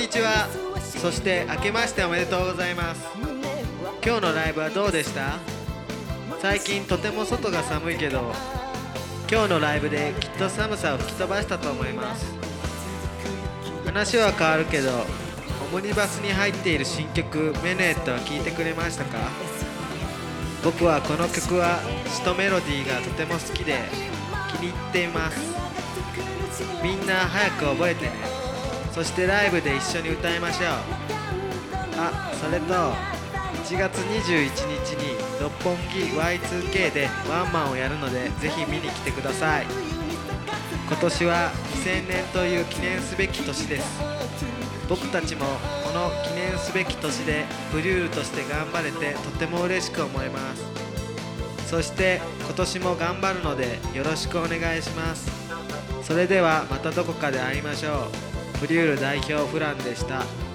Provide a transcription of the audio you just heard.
にちは。そして明けましておめでとうございます。今日のライブはどうでした？最近とても外が寒いけど今日のライブできっと寒さを吹き飛ばしたと思います。話は変わるけどオムニバスに入っている新曲「メネット」は聴いてくれましたか？僕はこの曲は詩とメロディーがとても好きで気に入っています。みんな早く覚えてね。そしてライブで一緒に歌いましょう。あそれと1月21日に六本木 Y2K でワンマンをやるのでぜひ見に来てください。今年は2000年という記念すべき年です。僕たちもこの記念すべき年でブリュールとして頑張れてとても嬉しく思います。そして今年も頑張るのでよろしくお願いします。それではまたどこかで会いましょう。フリュール代表フランでした。